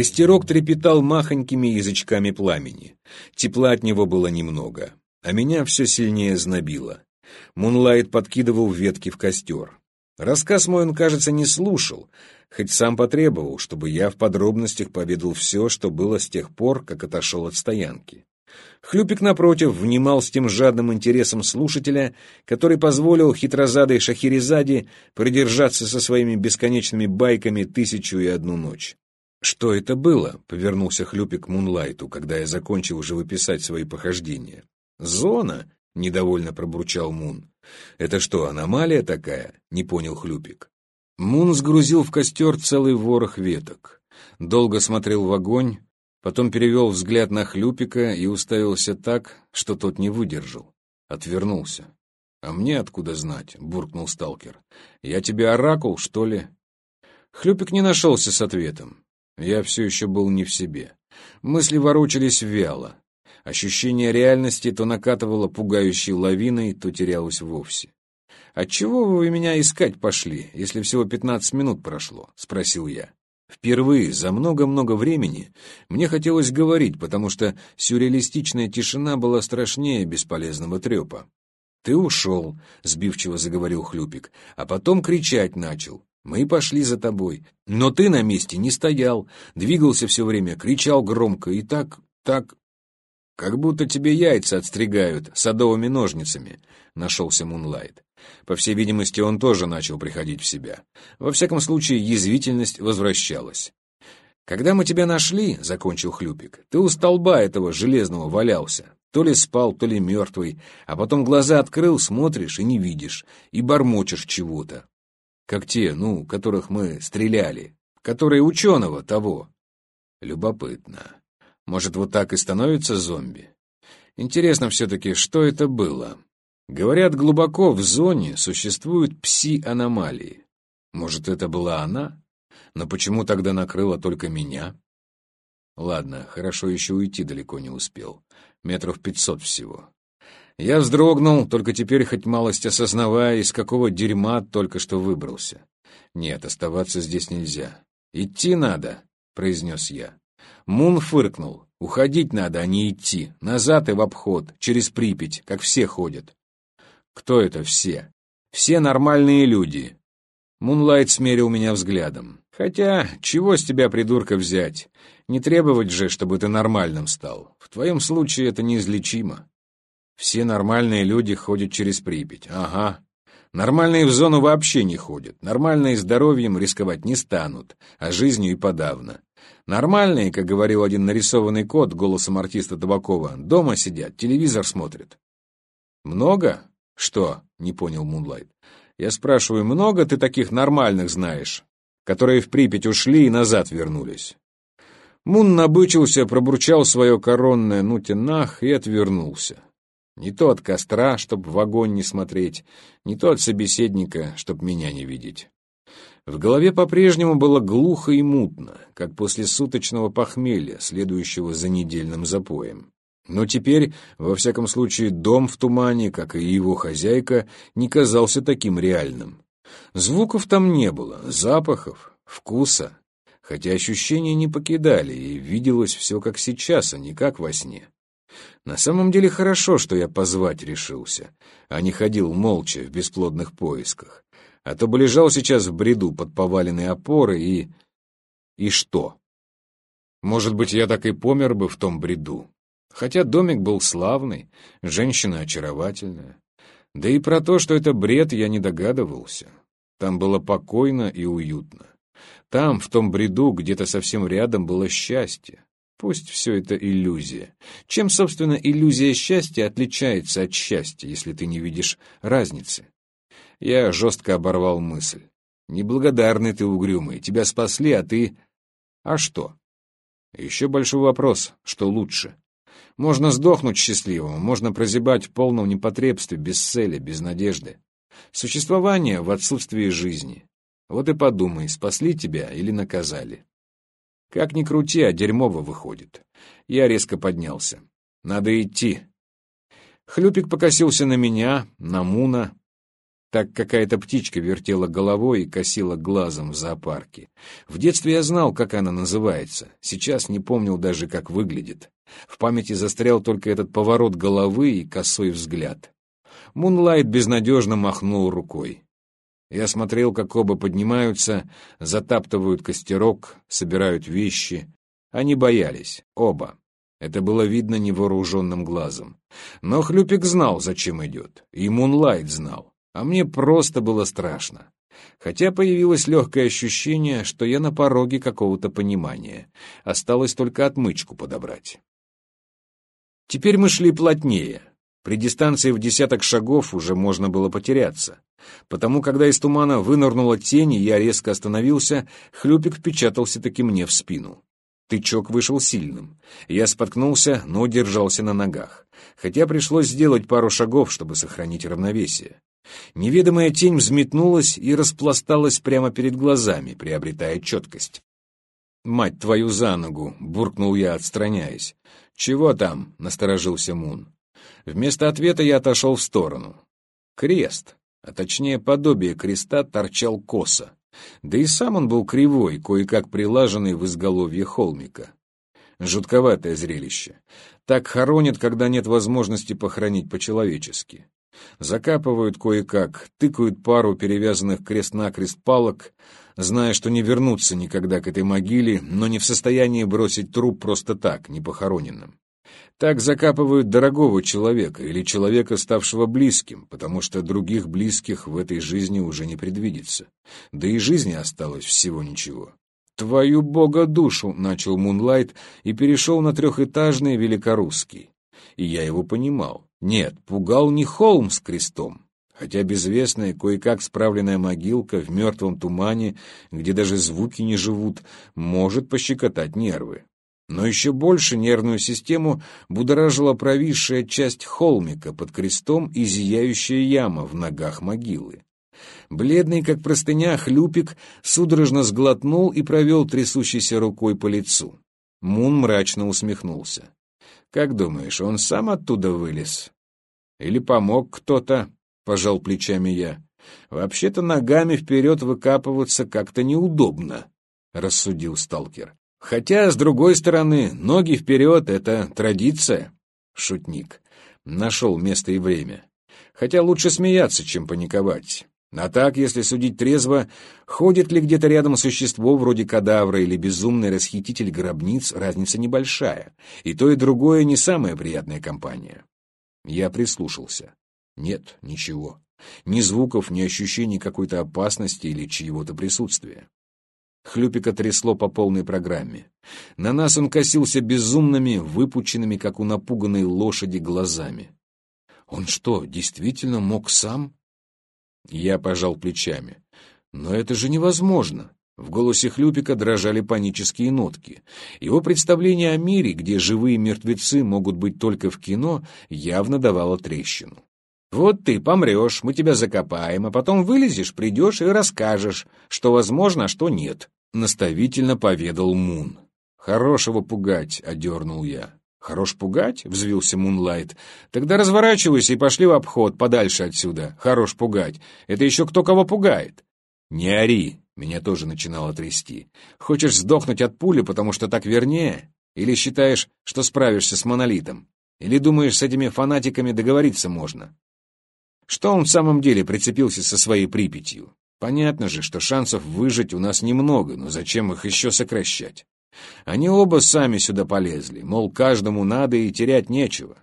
Костерок трепетал махонькими язычками пламени. Тепла от него было немного, а меня все сильнее знобило. Мунлайт подкидывал ветки в костер. Рассказ мой он, кажется, не слушал, хоть сам потребовал, чтобы я в подробностях поведал все, что было с тех пор, как отошел от стоянки. Хлюпик, напротив, внимал с тем жадным интересом слушателя, который позволил хитрозадой Шахерезаде продержаться со своими бесконечными байками тысячу и одну ночь. «Что это было?» — повернулся Хлюпик к Мунлайту, когда я закончил уже выписать свои похождения. «Зона?» — недовольно пробурчал Мун. «Это что, аномалия такая?» — не понял Хлюпик. Мун сгрузил в костер целый ворох веток. Долго смотрел в огонь, потом перевел взгляд на Хлюпика и уставился так, что тот не выдержал. Отвернулся. «А мне откуда знать?» — буркнул сталкер. «Я тебе оракул, что ли?» Хлюпик не нашелся с ответом. Я все еще был не в себе. Мысли ворочались вяло. Ощущение реальности то накатывало пугающей лавиной, то терялось вовсе. «Отчего вы меня искать пошли, если всего пятнадцать минут прошло?» — спросил я. Впервые за много-много времени мне хотелось говорить, потому что сюрреалистичная тишина была страшнее бесполезного трепа. «Ты ушел», — сбивчиво заговорил Хлюпик, а потом кричать начал. Мы пошли за тобой. Но ты на месте не стоял, двигался все время, кричал громко и так, так... Как будто тебе яйца отстригают садовыми ножницами, — нашелся Мунлайт. По всей видимости, он тоже начал приходить в себя. Во всяком случае, язвительность возвращалась. «Когда мы тебя нашли, — закончил Хлюпик, — ты у столба этого железного валялся. То ли спал, то ли мертвый, а потом глаза открыл, смотришь и не видишь, и бормочешь чего-то как те, ну, которых мы стреляли, которые ученого того. Любопытно. Может, вот так и становится зомби? Интересно все-таки, что это было? Говорят, глубоко в зоне существуют пси-аномалии. Может, это была она? Но почему тогда накрыла только меня? Ладно, хорошо еще уйти далеко не успел. Метров пятьсот всего. Я вздрогнул, только теперь хоть малость осознавая, из какого дерьма только что выбрался. Нет, оставаться здесь нельзя. «Идти надо», — произнес я. Мун фыркнул. «Уходить надо, а не идти. Назад и в обход, через Припять, как все ходят». «Кто это все?» «Все нормальные люди». Мунлайт смерил меня взглядом. «Хотя, чего с тебя, придурка, взять? Не требовать же, чтобы ты нормальным стал. В твоем случае это неизлечимо». Все нормальные люди ходят через Припять. Ага. Нормальные в зону вообще не ходят. Нормальные здоровьем рисковать не станут, а жизнью и подавно. Нормальные, как говорил один нарисованный кот голосом артиста Табакова, дома сидят, телевизор смотрят. Много? Что? Не понял Мунлайт. Я спрашиваю, много ты таких нормальных знаешь, которые в Припять ушли и назад вернулись? Мун набычился, пробурчал свое коронное «ну нах» и отвернулся. Не то от костра, чтоб в огонь не смотреть, не то от собеседника, чтоб меня не видеть. В голове по-прежнему было глухо и мутно, как после суточного похмелья, следующего за недельным запоем. Но теперь, во всяком случае, дом в тумане, как и его хозяйка, не казался таким реальным. Звуков там не было, запахов, вкуса, хотя ощущения не покидали, и виделось все как сейчас, а не как во сне. На самом деле хорошо, что я позвать решился, а не ходил молча в бесплодных поисках. А то бы лежал сейчас в бреду под поваленной опорой и... И что? Может быть, я так и помер бы в том бреду. Хотя домик был славный, женщина очаровательная. Да и про то, что это бред, я не догадывался. Там было покойно и уютно. Там, в том бреду, где-то совсем рядом было счастье. Пусть все это иллюзия. Чем, собственно, иллюзия счастья отличается от счастья, если ты не видишь разницы? Я жестко оборвал мысль. Неблагодарный ты, угрюмый. Тебя спасли, а ты... А что? Еще большой вопрос, что лучше? Можно сдохнуть счастливым, можно прозябать в полном непотребстве, без цели, без надежды. Существование в отсутствии жизни. Вот и подумай, спасли тебя или наказали. Как ни крути, а дерьмово выходит. Я резко поднялся. Надо идти. Хлюпик покосился на меня, на Муна. Так какая-то птичка вертела головой и косила глазом в зоопарке. В детстве я знал, как она называется. Сейчас не помнил даже, как выглядит. В памяти застрял только этот поворот головы и косой взгляд. Мунлайт безнадежно махнул рукой. Я смотрел, как оба поднимаются, затаптывают костерок, собирают вещи. Они боялись, оба. Это было видно невооруженным глазом. Но Хлюпик знал, зачем идет. И Мунлайт знал. А мне просто было страшно. Хотя появилось легкое ощущение, что я на пороге какого-то понимания. Осталось только отмычку подобрать. Теперь мы шли плотнее. При дистанции в десяток шагов уже можно было потеряться. Потому, когда из тумана вынырнула тень, и я резко остановился, хлюпик впечатался-таки мне в спину. Тычок вышел сильным. Я споткнулся, но удержался на ногах. Хотя пришлось сделать пару шагов, чтобы сохранить равновесие. Неведомая тень взметнулась и распласталась прямо перед глазами, приобретая четкость. «Мать твою за ногу!» — буркнул я, отстраняясь. «Чего там?» — насторожился Мун. Вместо ответа я отошел в сторону. Крест, а точнее подобие креста, торчал косо. Да и сам он был кривой, кое-как прилаженный в изголовье холмика. Жутковатое зрелище. Так хоронят, когда нет возможности похоронить по-человечески. Закапывают кое-как, тыкают пару перевязанных крест-накрест палок, зная, что не вернутся никогда к этой могиле, но не в состоянии бросить труп просто так, непохороненным. Так закапывают дорогого человека или человека, ставшего близким, потому что других близких в этой жизни уже не предвидится. Да и жизни осталось всего ничего. «Твою бога душу!» — начал Мунлайт и перешел на трехэтажный великорусский. И я его понимал. Нет, пугал не холм с крестом, хотя безвестная, кое-как справленная могилка в мертвом тумане, где даже звуки не живут, может пощекотать нервы. Но еще больше нервную систему будоражила провисшая часть холмика под крестом и зияющая яма в ногах могилы. Бледный, как простыня, хлюпик судорожно сглотнул и провел трясущейся рукой по лицу. Мун мрачно усмехнулся. «Как думаешь, он сам оттуда вылез? Или помог кто-то?» — пожал плечами я. «Вообще-то ногами вперед выкапываться как-то неудобно», — рассудил сталкер. Хотя, с другой стороны, ноги вперед — это традиция. Шутник. Нашел место и время. Хотя лучше смеяться, чем паниковать. А так, если судить трезво, ходит ли где-то рядом существо вроде кадавра или безумный расхититель гробниц, разница небольшая. И то, и другое не самая приятная компания. Я прислушался. Нет, ничего. Ни звуков, ни ощущений какой-то опасности или чьего-то присутствия. Хлюпика трясло по полной программе. На нас он косился безумными, выпученными, как у напуганной лошади, глазами. Он что, действительно мог сам? Я пожал плечами. Но это же невозможно. В голосе Хлюпика дрожали панические нотки. Его представление о мире, где живые мертвецы могут быть только в кино, явно давало трещину. Вот ты помрешь, мы тебя закопаем, а потом вылезешь, придешь и расскажешь, что возможно, а что нет», — наставительно поведал Мун. «Хорошего пугать», — одернул я. «Хорош пугать?» — взвился Мунлайт. «Тогда разворачивайся и пошли в обход, подальше отсюда. Хорош пугать. Это еще кто кого пугает?» «Не ори!» — меня тоже начинало трясти. «Хочешь сдохнуть от пули, потому что так вернее? Или считаешь, что справишься с монолитом? Или думаешь, с этими фанатиками договориться можно?» Что он в самом деле прицепился со своей Припятью? Понятно же, что шансов выжить у нас немного, но зачем их еще сокращать? Они оба сами сюда полезли, мол, каждому надо и терять нечего.